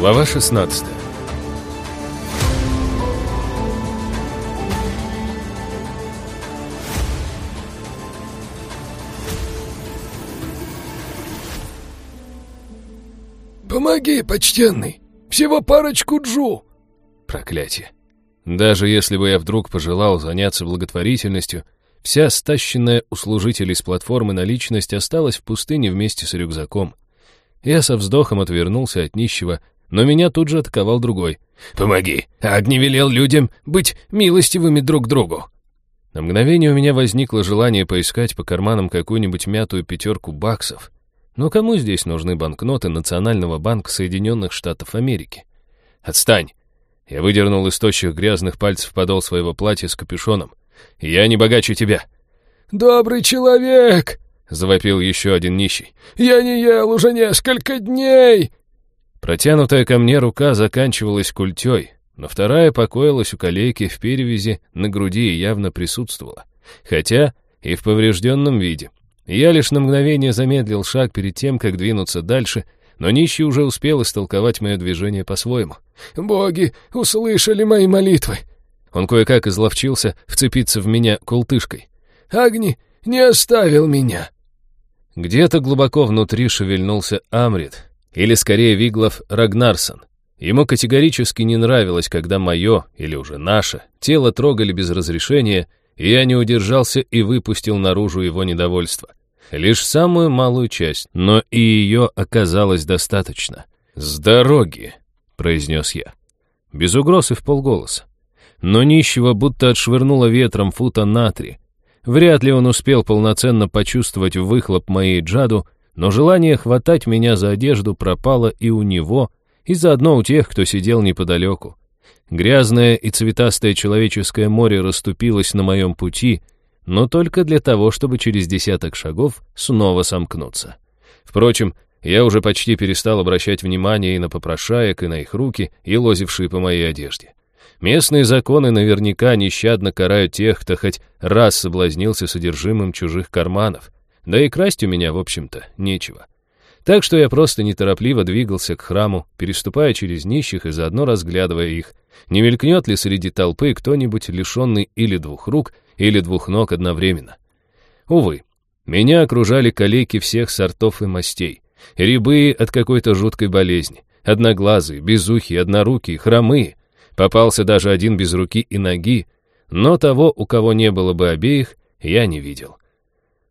Глава 16 «Помоги, почтенный! Всего парочку джу!» Проклятие. Даже если бы я вдруг пожелал заняться благотворительностью, вся стащенная у служителей с платформы наличность осталась в пустыне вместе с рюкзаком. Я со вздохом отвернулся от нищего, но меня тут же атаковал другой. «Помоги! Агни велел людям быть милостивыми друг другу!» На мгновение у меня возникло желание поискать по карманам какую-нибудь мятую пятерку баксов. Но кому здесь нужны банкноты Национального банка Соединенных Штатов Америки? «Отстань!» Я выдернул из тощих грязных пальцев подол своего платья с капюшоном. «Я не богаче тебя!» «Добрый человек!» — завопил еще один нищий. «Я не ел уже несколько дней!» Протянутая ко мне рука заканчивалась культей, но вторая покоилась у калейки в перевязи на груди и явно присутствовала. Хотя и в поврежденном виде. Я лишь на мгновение замедлил шаг перед тем, как двинуться дальше — но нищий уже успел истолковать мое движение по-своему. «Боги услышали мои молитвы!» Он кое-как изловчился вцепиться в меня култышкой. «Агни не оставил меня!» Где-то глубоко внутри шевельнулся Амрит, или скорее Виглов Рагнарсон. Ему категорически не нравилось, когда мое, или уже наше, тело трогали без разрешения, и я не удержался и выпустил наружу его недовольство. Лишь самую малую часть, но и ее оказалось достаточно. «С дороги», — произнес я. Без угроз и в полголоса. Но нищего будто отшвырнуло ветром фута на три. Вряд ли он успел полноценно почувствовать выхлоп моей джаду, но желание хватать меня за одежду пропало и у него, и заодно у тех, кто сидел неподалеку. Грязное и цветастое человеческое море расступилось на моем пути, но только для того, чтобы через десяток шагов снова сомкнуться. Впрочем, я уже почти перестал обращать внимание и на попрошаек, и на их руки, и лозившие по моей одежде. Местные законы наверняка нещадно карают тех, кто хоть раз соблазнился содержимым чужих карманов. Да и красть у меня, в общем-то, нечего. Так что я просто неторопливо двигался к храму, переступая через нищих и заодно разглядывая их. Не мелькнет ли среди толпы кто-нибудь лишенный или двух рук, или двух ног одновременно. Увы, меня окружали калеки всех сортов и мастей. Рябые от какой-то жуткой болезни, одноглазые, безухие, однорукие, хромые. Попался даже один без руки и ноги, но того, у кого не было бы обеих, я не видел.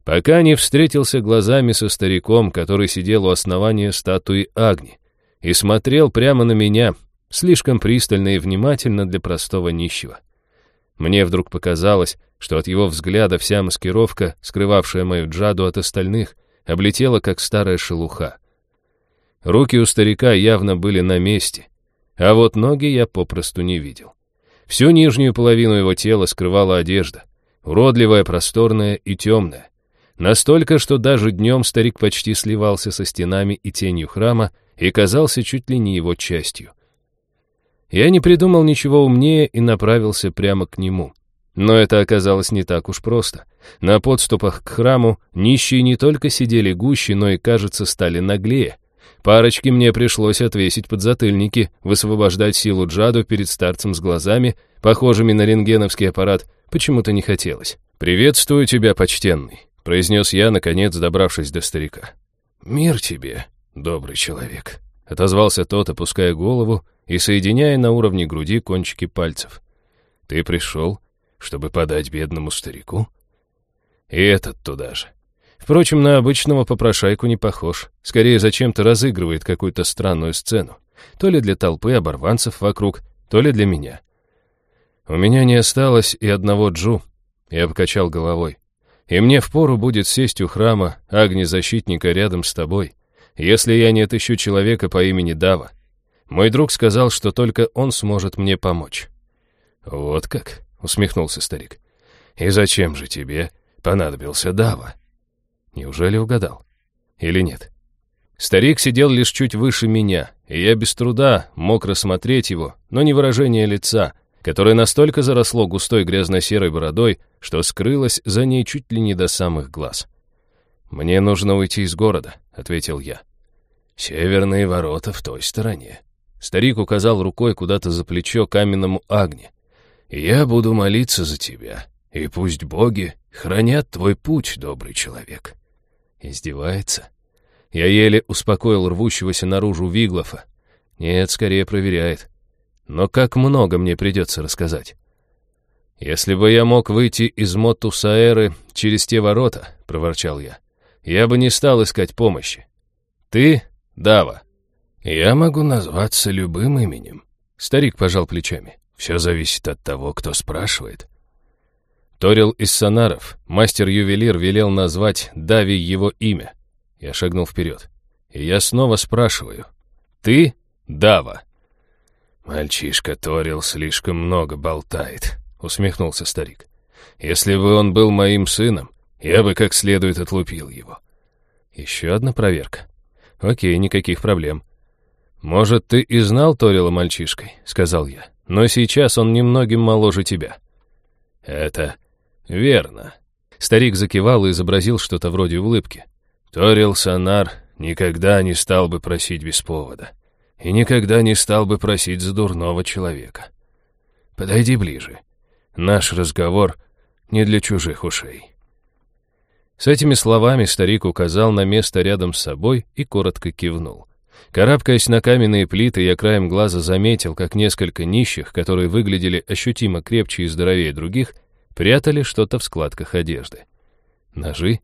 Пока не встретился глазами со стариком, который сидел у основания статуи Агни, и смотрел прямо на меня, слишком пристально и внимательно для простого нищего. Мне вдруг показалось, что от его взгляда вся маскировка, скрывавшая мою джаду от остальных, облетела, как старая шелуха. Руки у старика явно были на месте, а вот ноги я попросту не видел. Всю нижнюю половину его тела скрывала одежда, уродливая, просторная и темная. Настолько, что даже днем старик почти сливался со стенами и тенью храма и казался чуть ли не его частью. Я не придумал ничего умнее и направился прямо к нему. Но это оказалось не так уж просто. На подступах к храму нищие не только сидели гуще, но и, кажется, стали наглее. Парочке мне пришлось отвесить подзатыльники, высвобождать силу Джаду перед старцем с глазами, похожими на рентгеновский аппарат, почему-то не хотелось. «Приветствую тебя, почтенный», — произнес я, наконец добравшись до старика. «Мир тебе, добрый человек», — отозвался тот, опуская голову и соединяя на уровне груди кончики пальцев. «Ты пришел, чтобы подать бедному старику?» «И этот туда же. Впрочем, на обычного попрошайку не похож. Скорее, зачем-то разыгрывает какую-то странную сцену. То ли для толпы оборванцев вокруг, то ли для меня. У меня не осталось и одного джу. Я покачал головой. И мне впору будет сесть у храма огнезащитника рядом с тобой, если я не отыщу человека по имени Дава. Мой друг сказал, что только он сможет мне помочь». «Вот как?» — усмехнулся старик. «И зачем же тебе понадобился Дава?» Неужели угадал? Или нет? Старик сидел лишь чуть выше меня, и я без труда мог рассмотреть его, но не выражение лица, которое настолько заросло густой грязно-серой бородой, что скрылось за ней чуть ли не до самых глаз. «Мне нужно уйти из города», — ответил я. «Северные ворота в той стороне», Старик указал рукой куда-то за плечо каменному Агне. «Я буду молиться за тебя, и пусть боги хранят твой путь, добрый человек». Издевается. Я еле успокоил рвущегося наружу Виглофа. Нет, скорее проверяет. Но как много мне придется рассказать. «Если бы я мог выйти из Мотусаэры через те ворота», — проворчал я, — «я бы не стал искать помощи. Ты — Дава. Я могу назваться любым именем». Старик пожал плечами. «Все зависит от того, кто спрашивает». Торил из Сонаров, мастер-ювелир, велел назвать Дави его имя. Я шагнул вперед. И я снова спрашиваю. «Ты Дава?» «Мальчишка Торил слишком много болтает», — усмехнулся старик. «Если бы он был моим сыном, я бы как следует отлупил его». «Еще одна проверка. Окей, никаких проблем». «Может, ты и знал Торила мальчишкой», — сказал я. «Но сейчас он немногим моложе тебя». «Это верно». Старик закивал и изобразил что-то вроде улыбки. Торил Санар никогда не стал бы просить без повода. И никогда не стал бы просить за дурного человека. Подойди ближе. Наш разговор не для чужих ушей. С этими словами старик указал на место рядом с собой и коротко кивнул. Карабкаясь на каменные плиты, я краем глаза заметил, как несколько нищих, которые выглядели ощутимо крепче и здоровее других, прятали что-то в складках одежды. Ножи?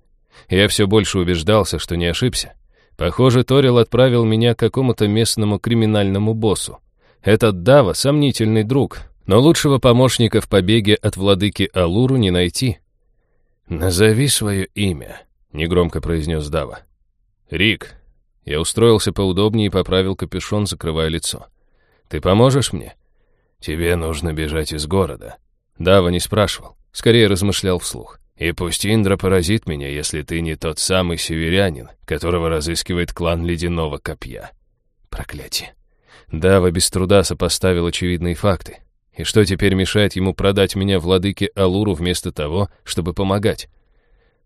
Я все больше убеждался, что не ошибся. Похоже, Торил отправил меня к какому-то местному криминальному боссу. Этот Дава — сомнительный друг, но лучшего помощника в побеге от владыки Алуру не найти. «Назови свое имя», — негромко произнес Дава. «Рик». Я устроился поудобнее и поправил капюшон, закрывая лицо. «Ты поможешь мне?» «Тебе нужно бежать из города». Дава не спрашивал, скорее размышлял вслух. И пусть Индра поразит меня, если ты не тот самый северянин, которого разыскивает клан Ледяного Копья. Проклятие. Дава без труда сопоставил очевидные факты. И что теперь мешает ему продать меня владыке Алуру вместо того, чтобы помогать?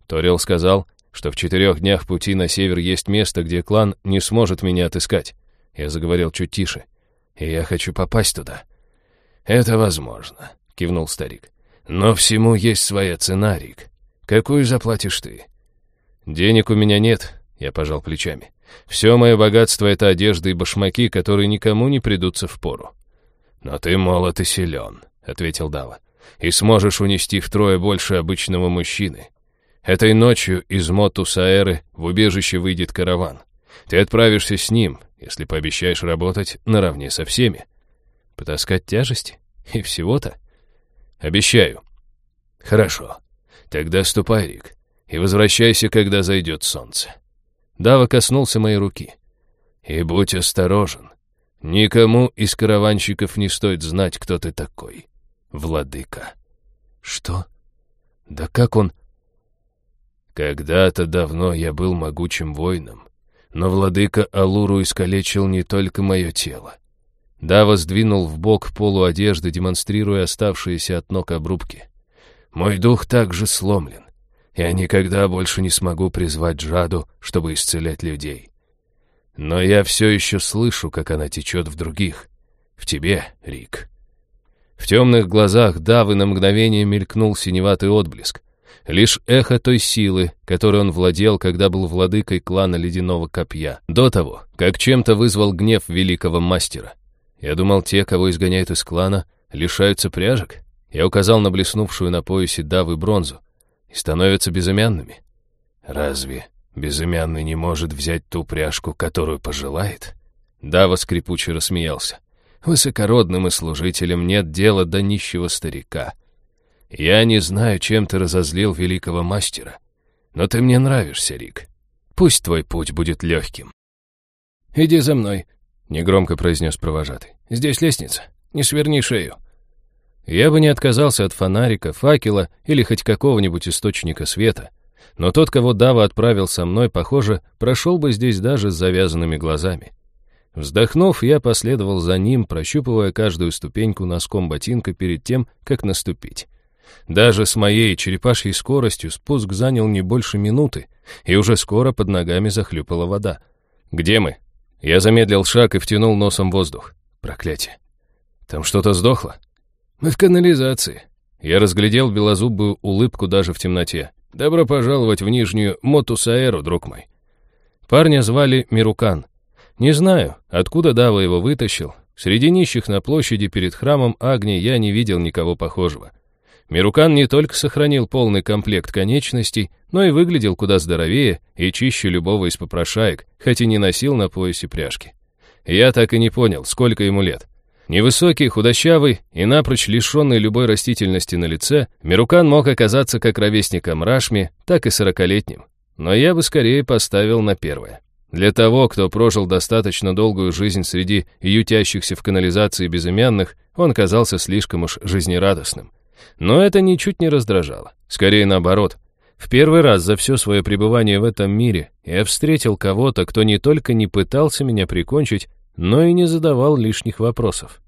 Торил сказал, что в четырех днях пути на север есть место, где клан не сможет меня отыскать. Я заговорил чуть тише. И я хочу попасть туда. Это возможно, кивнул старик. Но всему есть своя цена, Рик. Какую заплатишь ты? Денег у меня нет, я пожал плечами. Все мое богатство — это одежда и башмаки, которые никому не придутся в пору. Но ты молод и силен, — ответил Дава, и сможешь унести втрое больше обычного мужчины. Этой ночью из Мотусаэры в убежище выйдет караван. Ты отправишься с ним, если пообещаешь работать наравне со всеми. Потаскать тяжести? И всего-то? Обещаю. Хорошо. Тогда ступай, Рик, и возвращайся, когда зайдет солнце. Дава коснулся моей руки. И будь осторожен. Никому из караванщиков не стоит знать, кто ты такой. Владыка. Что? Да как он... Когда-то давно я был могучим воином, но владыка Алуру искалечил не только мое тело. Дава сдвинул в бок полу одежды, демонстрируя оставшиеся от ног обрубки. «Мой дух также сломлен. Я никогда больше не смогу призвать Джаду, чтобы исцелять людей. Но я все еще слышу, как она течет в других. В тебе, Рик». В темных глазах Давы на мгновение мелькнул синеватый отблеск. Лишь эхо той силы, которой он владел, когда был владыкой клана Ледяного Копья, до того, как чем-то вызвал гнев великого мастера. Я думал, те, кого изгоняют из клана, лишаются пряжек. Я указал на блеснувшую на поясе давы бронзу. И становятся безымянными. Разве безымянный не может взять ту пряжку, которую пожелает? Дава скрипуче рассмеялся. Высокородным и служителям нет дела до нищего старика. Я не знаю, чем ты разозлил великого мастера, но ты мне нравишься, Рик. Пусть твой путь будет легким. «Иди за мной», Негромко произнес провожатый. «Здесь лестница. Не сверни шею». Я бы не отказался от фонарика, факела или хоть какого-нибудь источника света. Но тот, кого Дава отправил со мной, похоже, прошел бы здесь даже с завязанными глазами. Вздохнув, я последовал за ним, прощупывая каждую ступеньку носком ботинка перед тем, как наступить. Даже с моей черепашьей скоростью спуск занял не больше минуты, и уже скоро под ногами захлюпала вода. «Где мы?» Я замедлил шаг и втянул носом воздух. Проклятие. Там что-то сдохло? Мы в канализации. Я разглядел белозубую улыбку даже в темноте. Добро пожаловать в нижнюю Мотусаэру, друг мой. Парня звали Мирукан. Не знаю, откуда Дава его вытащил. Среди нищих на площади перед храмом Агни я не видел никого похожего. Мирукан не только сохранил полный комплект конечностей, но и выглядел куда здоровее и чище любого из попрошаек, хоть и не носил на поясе пряжки. Я так и не понял, сколько ему лет. Невысокий, худощавый и напрочь лишенный любой растительности на лице, Мирукан мог оказаться как ровесником Рашми, так и сорокалетним. Но я бы скорее поставил на первое. Для того, кто прожил достаточно долгую жизнь среди ютящихся в канализации безымянных, он казался слишком уж жизнерадостным. Но это ничуть не раздражало. Скорее наоборот. В первый раз за все свое пребывание в этом мире я встретил кого-то, кто не только не пытался меня прикончить, но и не задавал лишних вопросов.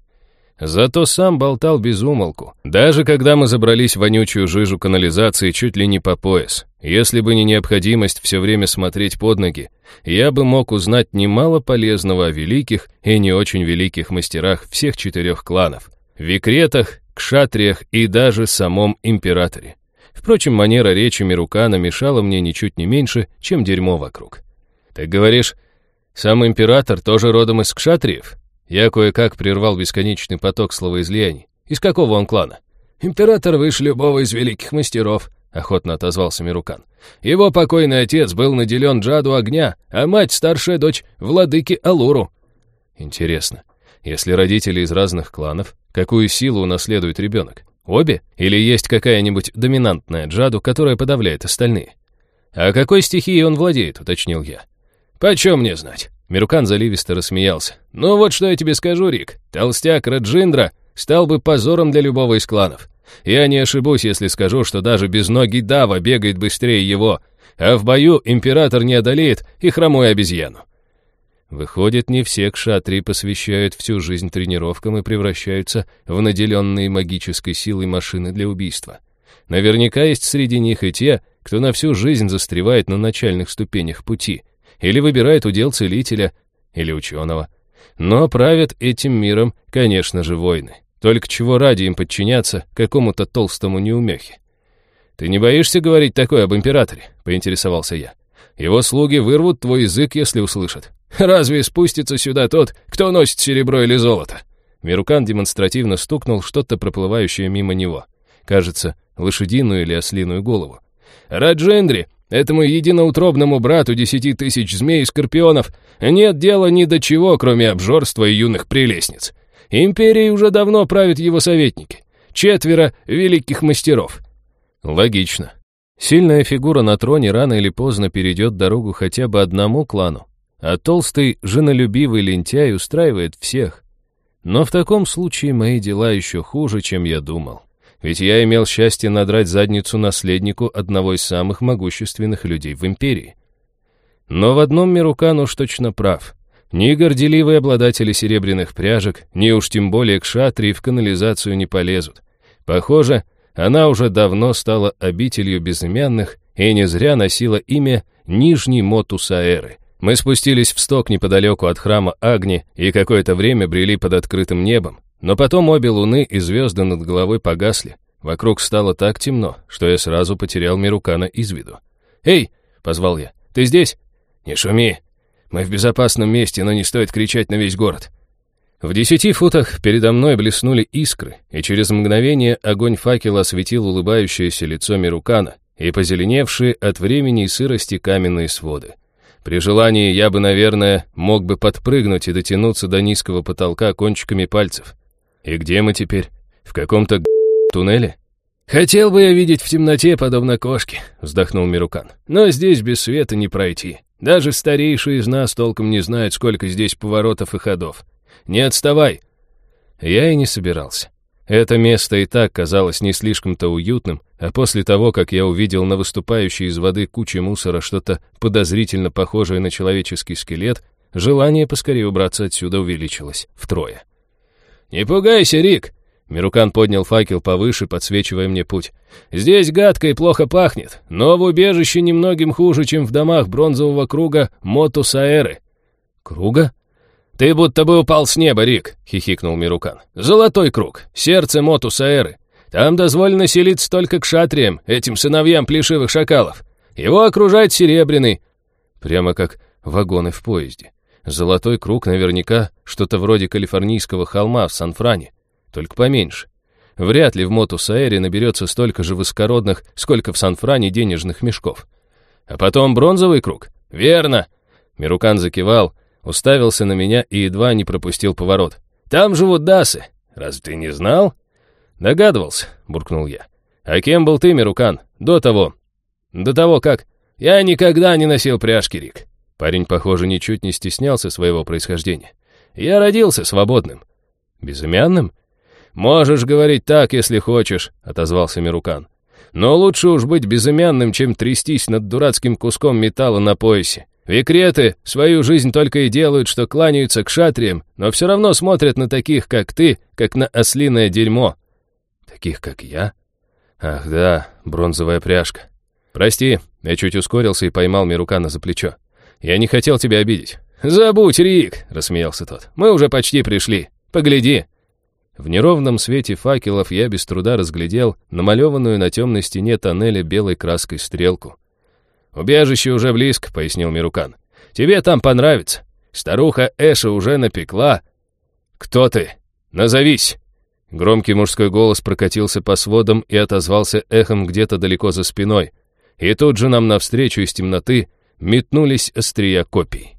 Зато сам болтал без умолку, даже когда мы забрались в вонючую жижу канализации чуть ли не по пояс. Если бы не необходимость все время смотреть под ноги, я бы мог узнать немало полезного о великих и не очень великих мастерах всех четырех кланов, викретах, кшатриях и даже самом императоре. Впрочем, манера речи Мирукана мешала мне ничуть не меньше, чем дерьмо вокруг. «Так говоришь, сам император тоже родом из кшатриев?» Я кое-как прервал бесконечный поток словоизлияний. «Из какого он клана?» «Император выше любого из великих мастеров», — охотно отозвался Мирукан. «Его покойный отец был наделен джаду огня, а мать — старшая дочь владыки Алуру». «Интересно, если родители из разных кланов, какую силу унаследует ребенок? Обе? Или есть какая-нибудь доминантная джаду, которая подавляет остальные? А какой стихией он владеет, уточнил я. Почем мне знать? Мирукан заливисто рассмеялся. Ну вот что я тебе скажу, Рик. Толстяк Раджиндра стал бы позором для любого из кланов. Я не ошибусь, если скажу, что даже без ноги Дава бегает быстрее его, а в бою император не одолеет и хромую обезьяну. Выходит, не все кшатри посвящают всю жизнь тренировкам и превращаются в наделенные магической силой машины для убийства. Наверняка есть среди них и те, кто на всю жизнь застревает на начальных ступенях пути, или выбирает удел целителя, или ученого. Но правят этим миром, конечно же, войны. Только чего ради им подчиняться какому-то толстому неумехе. «Ты не боишься говорить такое об императоре?» — поинтересовался я. «Его слуги вырвут твой язык, если услышат. Разве спустится сюда тот, кто носит серебро или золото?» Мирукан демонстративно стукнул что-то проплывающее мимо него. Кажется, лошадиную или ослиную голову. «Раджендри, этому единоутробному брату десяти тысяч змей и скорпионов, нет дела ни до чего, кроме обжорства и юных прелестниц. Империей уже давно правят его советники. Четверо великих мастеров». Логично. Сильная фигура на троне рано или поздно перейдет дорогу хотя бы одному клану, а толстый, женолюбивый лентяй устраивает всех. Но в таком случае мои дела еще хуже, чем я думал. Ведь я имел счастье надрать задницу наследнику одного из самых могущественных людей в империи. Но в одном Мирукан уж точно прав. Ни горделивые обладатели серебряных пряжек, ни уж тем более к шатре в канализацию не полезут. Похоже, она уже давно стала обителью безымянных и не зря носила имя Нижний Мотусаэры. Мы спустились в сток неподалеку от храма Агни и какое-то время брели под открытым небом, но потом обе луны и звезды над головой погасли. Вокруг стало так темно, что я сразу потерял Мирукана из виду. «Эй!» — позвал я. «Ты здесь?» «Не шуми! Мы в безопасном месте, но не стоит кричать на весь город». В десяти футах передо мной блеснули искры, и через мгновение огонь факела осветил улыбающееся лицо Мирукана и позеленевшие от времени и сырости каменные своды. При желании я бы, наверное, мог бы подпрыгнуть и дотянуться до низкого потолка кончиками пальцев. И где мы теперь? В каком-то туннеле? «Хотел бы я видеть в темноте, подобно кошке», — вздохнул Мирукан. «Но здесь без света не пройти. Даже старейшие из нас толком не знают, сколько здесь поворотов и ходов. Не отставай!» Я и не собирался. Это место и так казалось не слишком-то уютным, а после того, как я увидел на выступающей из воды куче мусора что-то подозрительно похожее на человеческий скелет, желание поскорее убраться отсюда увеличилось втрое. «Не пугайся, Рик!» Мирукан поднял факел повыше, подсвечивая мне путь. «Здесь гадко и плохо пахнет, но в убежище немногим хуже, чем в домах бронзового круга Мотусаэры». «Круга?» «Ты будто бы упал с неба, Рик», — хихикнул Мирукан. «Золотой круг, сердце Мотус-Аэры. Там дозволено селиться только кшатриям, этим сыновьям плешивых шакалов. Его окружает серебряный». Прямо как вагоны в поезде. Золотой круг наверняка что-то вроде калифорнийского холма в Сан-Фране, только поменьше. Вряд ли в Мотус-Аэре наберется столько же высокородных, сколько в Сан-Фране денежных мешков. А потом бронзовый круг. Верно. Мирукан закивал, уставился на меня и едва не пропустил поворот. Там живут дасы. Раз ты не знал? Догадывался, буркнул я. А кем был ты, Мирукан, до того? До того как? Я никогда не носил пряжки, Рик. Парень, похоже, ничуть не стеснялся своего происхождения. Я родился свободным. Безымянным? «Можешь говорить так, если хочешь», — отозвался Мирукан. «Но лучше уж быть безымянным, чем трястись над дурацким куском металла на поясе. Викреты свою жизнь только и делают, что кланяются к шатриям, но все равно смотрят на таких, как ты, как на ослиное дерьмо». «Таких, как я?» «Ах да, бронзовая пряжка. Прости, я чуть ускорился и поймал Мирукана за плечо. Я не хотел тебя обидеть». «Забудь, Рик», — рассмеялся тот. «Мы уже почти пришли. Погляди». В неровном свете факелов я без труда разглядел намалеванную на темной стене тоннеля белой краской стрелку. «Убежище уже близко», — пояснил Мирукан. «Тебе там понравится. Старуха Эша уже напекла». «Кто ты? Назовись!» Громкий мужской голос прокатился по сводам и отозвался эхом где-то далеко за спиной. И тут же нам навстречу из темноты метнулись острия копий.